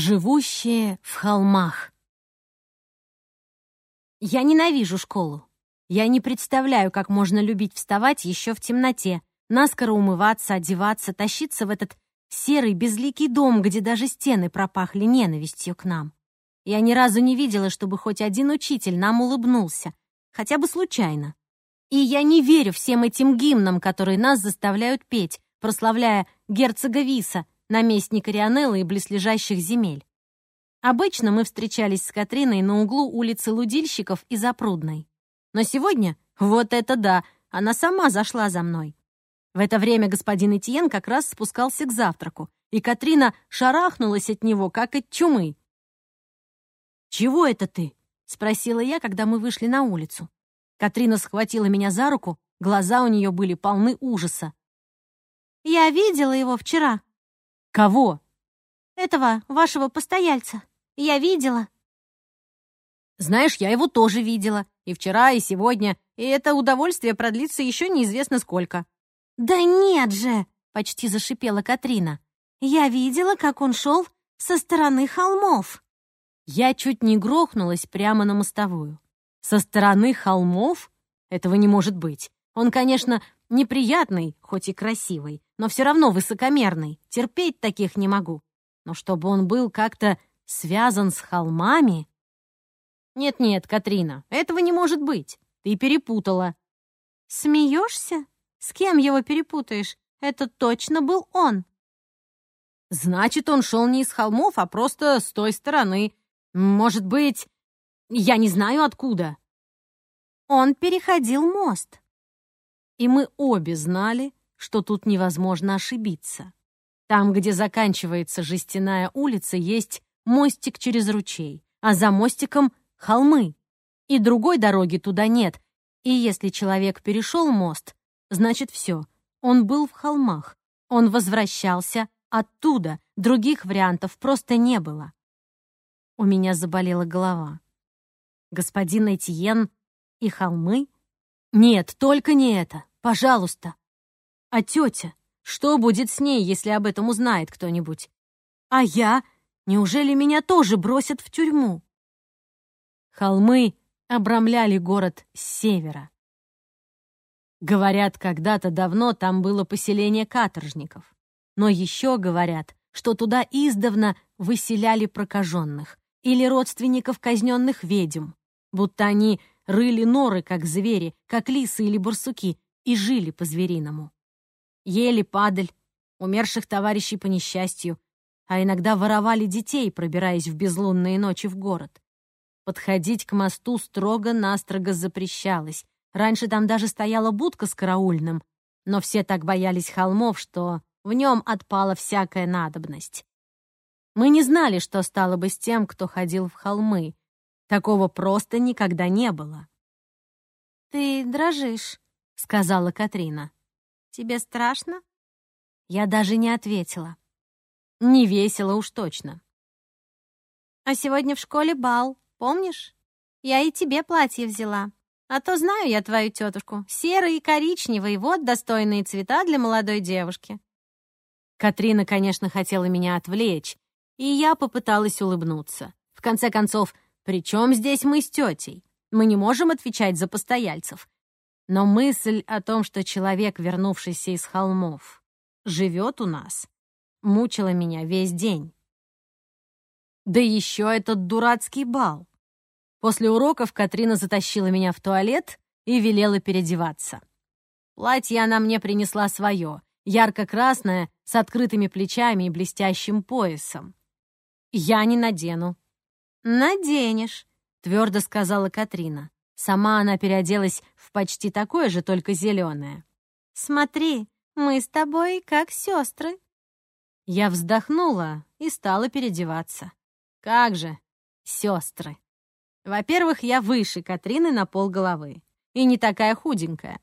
Живущие в холмах. Я ненавижу школу. Я не представляю, как можно любить вставать еще в темноте, наскоро умываться, одеваться, тащиться в этот серый безликий дом, где даже стены пропахли ненавистью к нам. Я ни разу не видела, чтобы хоть один учитель нам улыбнулся, хотя бы случайно. И я не верю всем этим гимнам, которые нас заставляют петь, прославляя герцога Виса, наместника Рионеллы и близлежащих земель. Обычно мы встречались с Катриной на углу улицы Лудильщиков и Запрудной. Но сегодня, вот это да, она сама зашла за мной. В это время господин Этьен как раз спускался к завтраку, и Катрина шарахнулась от него, как от чумы. «Чего это ты?» — спросила я, когда мы вышли на улицу. Катрина схватила меня за руку, глаза у нее были полны ужаса. «Я видела его вчера», «Кого?» «Этого, вашего постояльца. Я видела». «Знаешь, я его тоже видела. И вчера, и сегодня. И это удовольствие продлится еще неизвестно сколько». «Да нет же!» — почти зашипела Катрина. «Я видела, как он шел со стороны холмов». Я чуть не грохнулась прямо на мостовую. Со стороны холмов? Этого не может быть. Он, конечно, неприятный, хоть и красивый, но все равно высокомерный. Терпеть таких не могу. Но чтобы он был как-то связан с холмами... Нет-нет, Катрина, этого не может быть. Ты перепутала. Смеешься? С кем его перепутаешь? Это точно был он. Значит, он шел не из холмов, а просто с той стороны. Может быть, я не знаю откуда. Он переходил мост. И мы обе знали, что тут невозможно ошибиться. Там, где заканчивается жестяная улица, есть мостик через ручей, а за мостиком — холмы. И другой дороги туда нет. И если человек перешел мост, значит все, он был в холмах. Он возвращался оттуда, других вариантов просто не было. У меня заболела голова. Господин Этьен и холмы? Нет, только не это. Пожалуйста. А тетя? Что будет с ней, если об этом узнает кто-нибудь? А я? Неужели меня тоже бросят в тюрьму? Холмы обрамляли город с севера. Говорят, когда-то давно там было поселение каторжников. Но еще говорят, что туда издавна выселяли прокаженных или родственников казненных ведьм, будто они рыли норы, как звери, как лисы или барсуки, и жили по-звериному ели падаль, умерших товарищей по несчастью, а иногда воровали детей, пробираясь в безлунные ночи в город. Подходить к мосту строго-настрого запрещалось. Раньше там даже стояла будка с караульным, но все так боялись холмов, что в нем отпала всякая надобность. Мы не знали, что стало бы с тем, кто ходил в холмы. Такого просто никогда не было. «Ты дрожишь», — сказала Катрина. Тебе страшно?» Я даже не ответила. Не весело уж точно. «А сегодня в школе бал, помнишь? Я и тебе платье взяла. А то знаю я твою тетушку. Серый и коричневый — вот достойные цвета для молодой девушки». Катрина, конечно, хотела меня отвлечь, и я попыталась улыбнуться. В конце концов, при чем здесь мы с тетей? Мы не можем отвечать за постояльцев. Но мысль о том, что человек, вернувшийся из холмов, живет у нас, мучила меня весь день. Да еще этот дурацкий бал. После уроков Катрина затащила меня в туалет и велела переодеваться. Платье она мне принесла свое, ярко-красное, с открытыми плечами и блестящим поясом. Я не надену. «Наденешь», — твердо сказала Катрина. Сама она переоделась в почти такое же, только зеленое. «Смотри, мы с тобой как сестры». Я вздохнула и стала переодеваться. Как же, сестры. Во-первых, я выше Катрины на пол головы и не такая худенькая.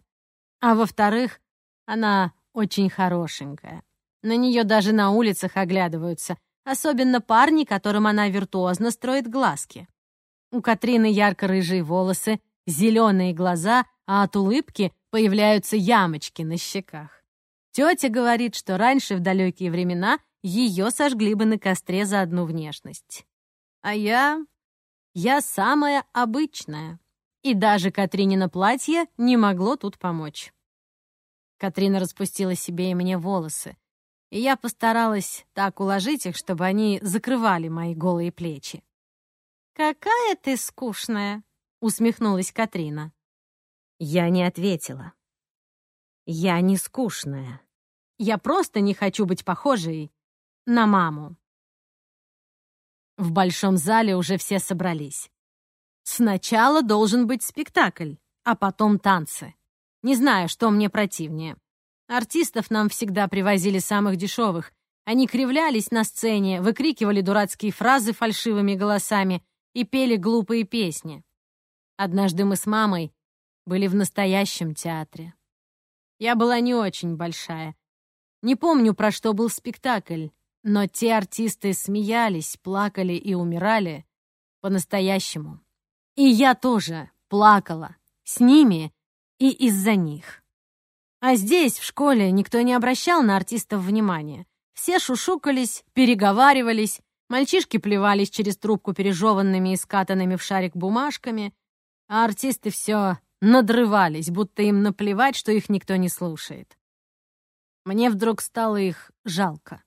А во-вторых, она очень хорошенькая. На нее даже на улицах оглядываются, особенно парни, которым она виртуозно строит глазки. У Катрины ярко-рыжие волосы, зеленые глаза, а от улыбки появляются ямочки на щеках. Тетя говорит, что раньше, в далекие времена, ее сожгли бы на костре за одну внешность. А я... я самая обычная. И даже Катринина платье не могло тут помочь. Катрина распустила себе и мне волосы, и я постаралась так уложить их, чтобы они закрывали мои голые плечи. «Какая ты скучная!» — усмехнулась Катрина. Я не ответила. Я не скучная. Я просто не хочу быть похожей на маму. В большом зале уже все собрались. Сначала должен быть спектакль, а потом танцы. Не знаю, что мне противнее. Артистов нам всегда привозили самых дешевых. Они кривлялись на сцене, выкрикивали дурацкие фразы фальшивыми голосами и пели глупые песни. Однажды мы с мамой были в настоящем театре. Я была не очень большая. Не помню, про что был спектакль, но те артисты смеялись, плакали и умирали по-настоящему. И я тоже плакала с ними и из-за них. А здесь, в школе, никто не обращал на артистов внимания. Все шушукались, переговаривались, мальчишки плевались через трубку пережеванными и скатанными в шарик бумажками, а артисты все надрывались, будто им наплевать, что их никто не слушает. Мне вдруг стало их жалко.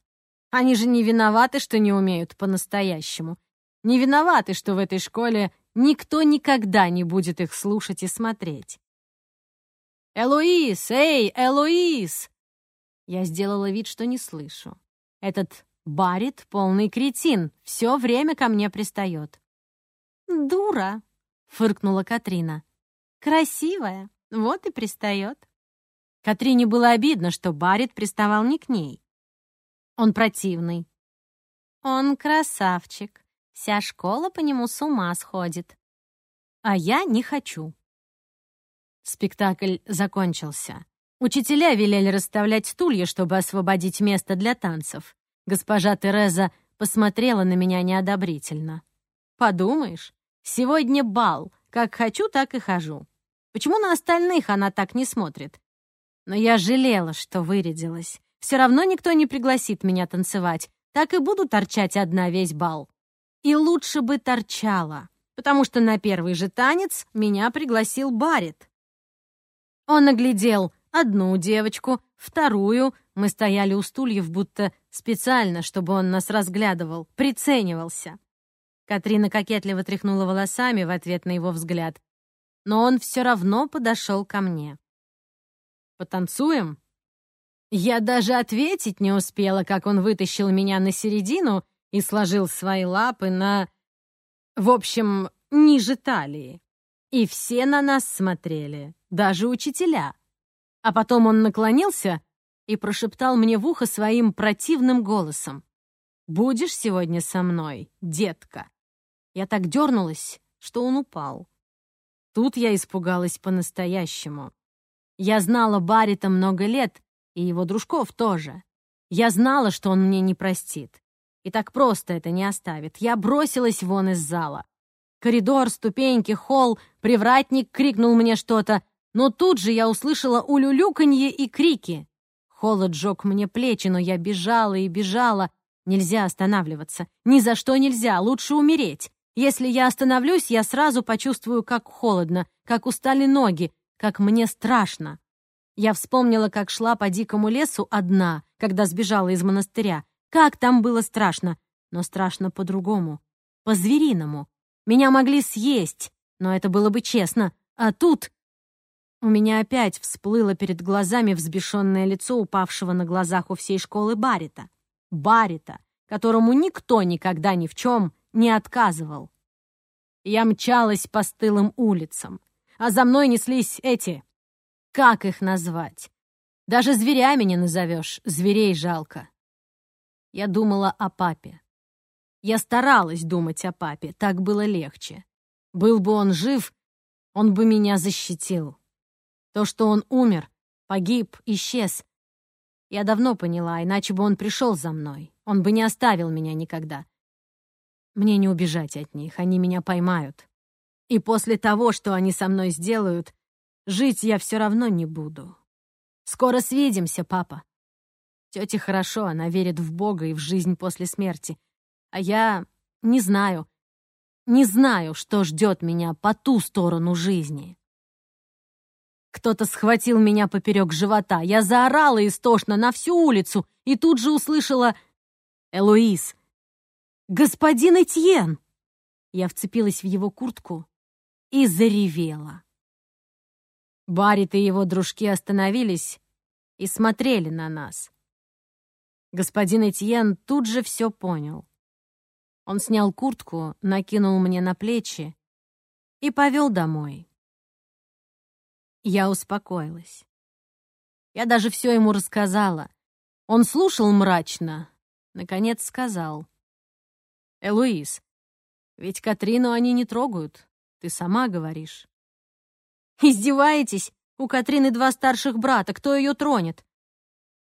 Они же не виноваты, что не умеют по-настоящему. Не виноваты, что в этой школе никто никогда не будет их слушать и смотреть. «Элоиз! Эй, Элоиз!» Я сделала вид, что не слышу. Этот Барит — полный кретин, все время ко мне пристает. «Дура!» — фыркнула Катрина. Красивая, вот и пристает. Катрине было обидно, что Барит приставал не к ней. Он противный. Он красавчик. Вся школа по нему с ума сходит. А я не хочу. Спектакль закончился. Учителя велели расставлять стулья, чтобы освободить место для танцев. Госпожа Тереза посмотрела на меня неодобрительно. «Подумаешь, сегодня бал, как хочу, так и хожу. Почему на остальных она так не смотрит? Но я жалела, что вырядилась. Все равно никто не пригласит меня танцевать. Так и буду торчать одна весь бал. И лучше бы торчала, потому что на первый же танец меня пригласил Барит. Он оглядел одну девочку, вторую. Мы стояли у стульев, будто специально, чтобы он нас разглядывал, приценивался. Катрина кокетливо тряхнула волосами в ответ на его взгляд. Но он все равно подошел ко мне. «Потанцуем?» Я даже ответить не успела, как он вытащил меня на середину и сложил свои лапы на... В общем, ниже талии. И все на нас смотрели, даже учителя. А потом он наклонился и прошептал мне в ухо своим противным голосом. «Будешь сегодня со мной, детка?» Я так дернулась, что он упал. Тут я испугалась по-настоящему. Я знала Барита много лет, и его дружков тоже. Я знала, что он мне не простит. И так просто это не оставит. Я бросилась вон из зала. Коридор, ступеньки, холл, привратник крикнул мне что-то, но тут же я услышала улюлюканье и крики. Холод жег мне плечи, но я бежала и бежала. Нельзя останавливаться. Ни за что нельзя, лучше умереть. Если я остановлюсь, я сразу почувствую, как холодно, как устали ноги, как мне страшно. Я вспомнила, как шла по дикому лесу одна, когда сбежала из монастыря. Как там было страшно, но страшно по-другому, по-звериному. Меня могли съесть, но это было бы честно. А тут... У меня опять всплыло перед глазами взбешенное лицо упавшего на глазах у всей школы Барита. Барита, которому никто никогда ни в чем не отказывал. Я мчалась по стылым улицам, а за мной неслись эти... Как их назвать? Даже зверями не назовешь, зверей жалко. Я думала о папе. Я старалась думать о папе, так было легче. Был бы он жив, он бы меня защитил. То, что он умер, погиб, исчез, я давно поняла, иначе бы он пришел за мной. Он бы не оставил меня никогда. Мне не убежать от них, они меня поймают. И после того, что они со мной сделают, жить я все равно не буду. Скоро свидимся, папа. Тете хорошо, она верит в Бога и в жизнь после смерти. А я не знаю, не знаю, что ждет меня по ту сторону жизни. Кто-то схватил меня поперек живота. Я заорала истошно на всю улицу и тут же услышала «Элоиз! Господин Этьен!» Я вцепилась в его куртку и заревела. Барит и его дружки остановились и смотрели на нас. Господин Этьен тут же все понял. Он снял куртку, накинул мне на плечи и повел домой. Я успокоилась. Я даже все ему рассказала. Он слушал мрачно, наконец сказал. «Элуиз, ведь Катрину они не трогают, ты сама говоришь». «Издеваетесь? У Катрины два старших брата, кто ее тронет?»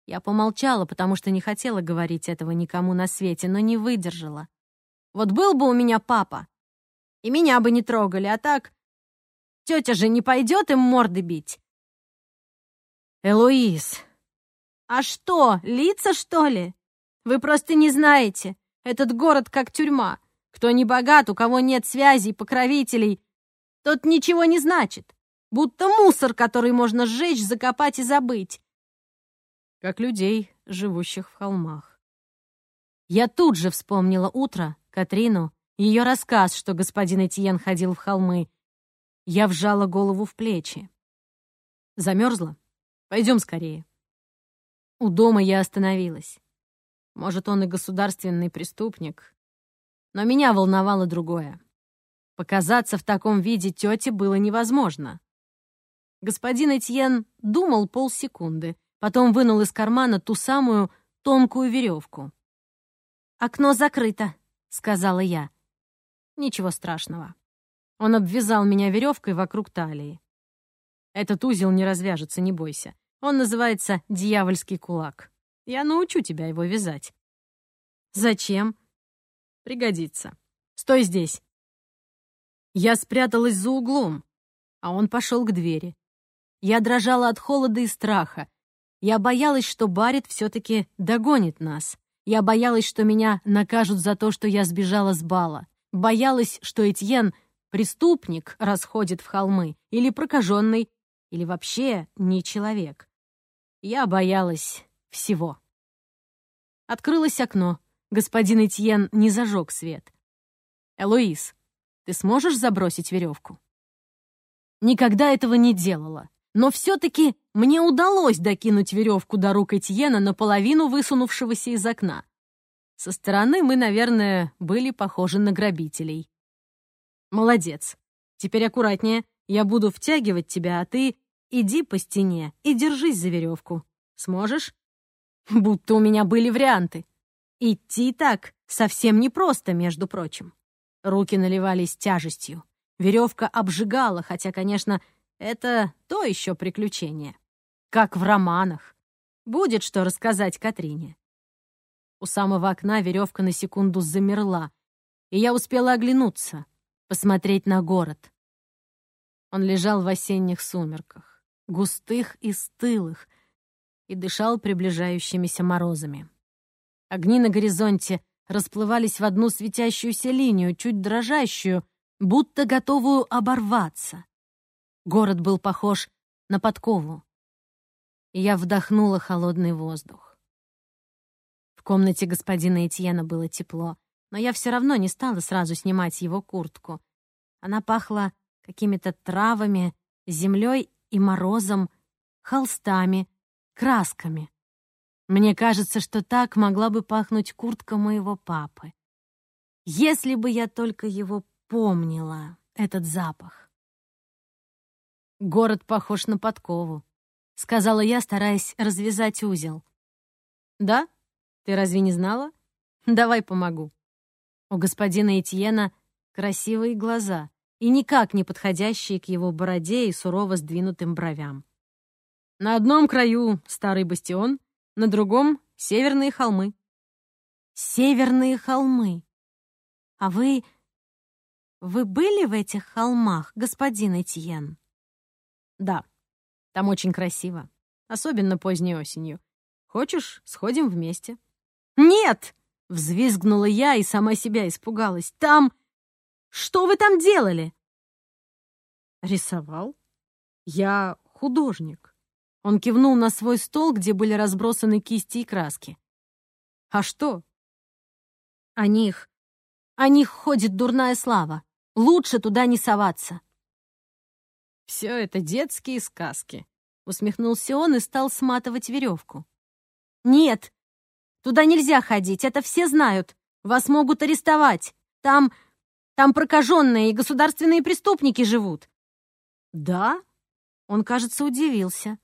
Я помолчала, потому что не хотела говорить этого никому на свете, но не выдержала. Вот был бы у меня папа, и меня бы не трогали, а так Тетя же не пойдет им морды бить. Элоиз. А что, лица, что ли? Вы просто не знаете. Этот город как тюрьма. Кто не богат, у кого нет связей, покровителей, тот ничего не значит. Будто мусор, который можно сжечь, закопать и забыть. Как людей, живущих в холмах. Я тут же вспомнила утро, Катрину, ее рассказ, что господин Этьен ходил в холмы, я вжала голову в плечи. Замерзла? Пойдем скорее. У дома я остановилась. Может, он и государственный преступник. Но меня волновало другое. Показаться в таком виде тете было невозможно. Господин Этьен думал полсекунды, потом вынул из кармана ту самую тонкую веревку. «Окно закрыто», — сказала я. «Ничего страшного». Он обвязал меня веревкой вокруг талии. Этот узел не развяжется, не бойся. Он называется «Дьявольский кулак». Я научу тебя его вязать. Зачем? Пригодится. Стой здесь. Я спряталась за углом, а он пошел к двери. Я дрожала от холода и страха. Я боялась, что Барит все-таки догонит нас. Я боялась, что меня накажут за то, что я сбежала с бала. Боялась, что Этьен преступник расходит в холмы, или прокаженный, или вообще не человек. Я боялась всего. Открылось окно. Господин Этьен не зажег свет. «Элоиз, ты сможешь забросить веревку?» Никогда этого не делала, но все-таки мне удалось докинуть веревку до рук Этьена наполовину высунувшегося из окна. Со стороны мы, наверное, были похожи на грабителей. Молодец. Теперь аккуратнее. Я буду втягивать тебя, а ты иди по стене и держись за веревку. Сможешь? Будто у меня были варианты. Идти так совсем непросто, между прочим. Руки наливались тяжестью. Веревка обжигала, хотя, конечно, это то еще приключение. Как в романах. Будет что рассказать Катрине. У самого окна веревка на секунду замерла, и я успела оглянуться посмотреть на город. Он лежал в осенних сумерках, густых и стылых, и дышал приближающимися морозами. Огни на горизонте расплывались в одну светящуюся линию, чуть дрожащую, будто готовую оборваться. Город был похож на подкову. И я вдохнула холодный воздух. В комнате господина Этьена было тепло но я все равно не стала сразу снимать его куртку. Она пахла какими-то травами, землей и морозом, холстами, красками. Мне кажется, что так могла бы пахнуть куртка моего папы. Если бы я только его помнила, этот запах. «Город похож на подкову», — сказала я, стараясь развязать узел. «Да? Ты разве не знала? Давай помогу». У господина Этьена красивые глаза и никак не подходящие к его бороде и сурово сдвинутым бровям. На одном краю старый бастион, на другом — северные холмы. Северные холмы. А вы... Вы были в этих холмах, господин Этьен? Да, там очень красиво, особенно поздней осенью. Хочешь, сходим вместе?» «Нет!» — взвизгнула я и сама себя испугалась. «Там... Что вы там делали?» «Рисовал. Я художник». Он кивнул на свой стол, где были разбросаны кисти и краски. «А что?» «О них... О них ходит дурная слава. Лучше туда не соваться». «Все это детские сказки», — усмехнулся он и стал сматывать веревку. «Нет, туда нельзя ходить, это все знают. Вас могут арестовать. Там... там прокаженные и государственные преступники живут». «Да?» Он, кажется, удивился.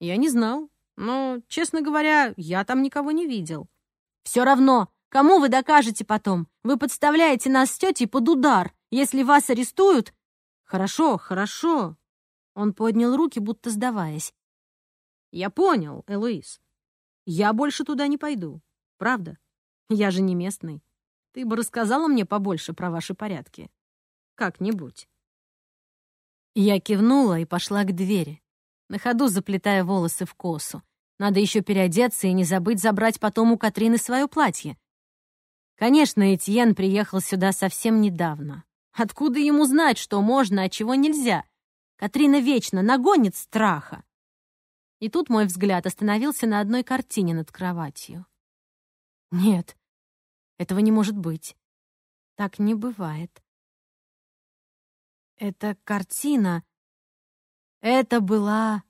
«Я не знал, но, честно говоря, я там никого не видел». «Все равно, кому вы докажете потом? Вы подставляете нас с тетей под удар. Если вас арестуют...» «Хорошо, хорошо». Он поднял руки, будто сдаваясь. «Я понял, Элоиз. Я больше туда не пойду. Правда? Я же не местный. Ты бы рассказала мне побольше про ваши порядки. Как-нибудь. Я кивнула и пошла к двери, на ходу заплетая волосы в косу. Надо еще переодеться и не забыть забрать потом у Катрины свое платье. Конечно, Этьен приехал сюда совсем недавно. Откуда ему знать, что можно, а чего нельзя? Катрина вечно нагонит страха. И тут мой взгляд остановился на одной картине над кроватью. Нет, этого не может быть. Так не бывает. Эта картина... Это была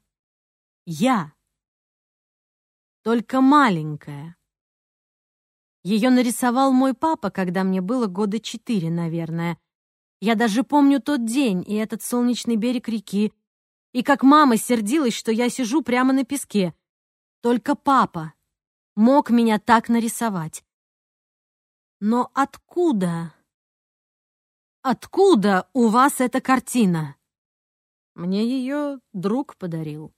я. Только маленькая. Ее нарисовал мой папа, когда мне было года четыре, наверное. Я даже помню тот день и этот солнечный берег реки, и как мама сердилась, что я сижу прямо на песке. Только папа мог меня так нарисовать. Но откуда? Откуда у вас эта картина? Мне ее друг подарил.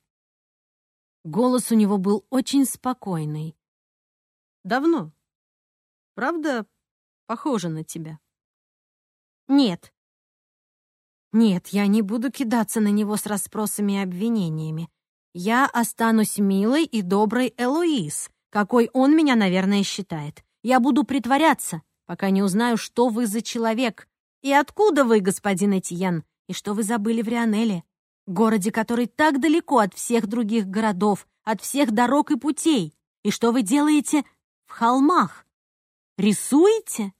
Голос у него был очень спокойный. Давно. Правда, похоже на тебя. Нет, нет, я не буду кидаться на него с расспросами и обвинениями. Я останусь милой и доброй Элоиз, какой он меня, наверное, считает. Я буду притворяться, пока не узнаю, что вы за человек. И откуда вы, господин Этьен, и что вы забыли в Рионеле, городе, который так далеко от всех других городов, от всех дорог и путей. И что вы делаете в холмах? Рисуете?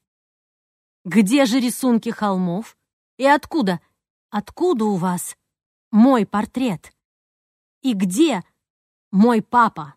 Где же рисунки холмов? И откуда Откуда у вас мой портрет? И где мой папа?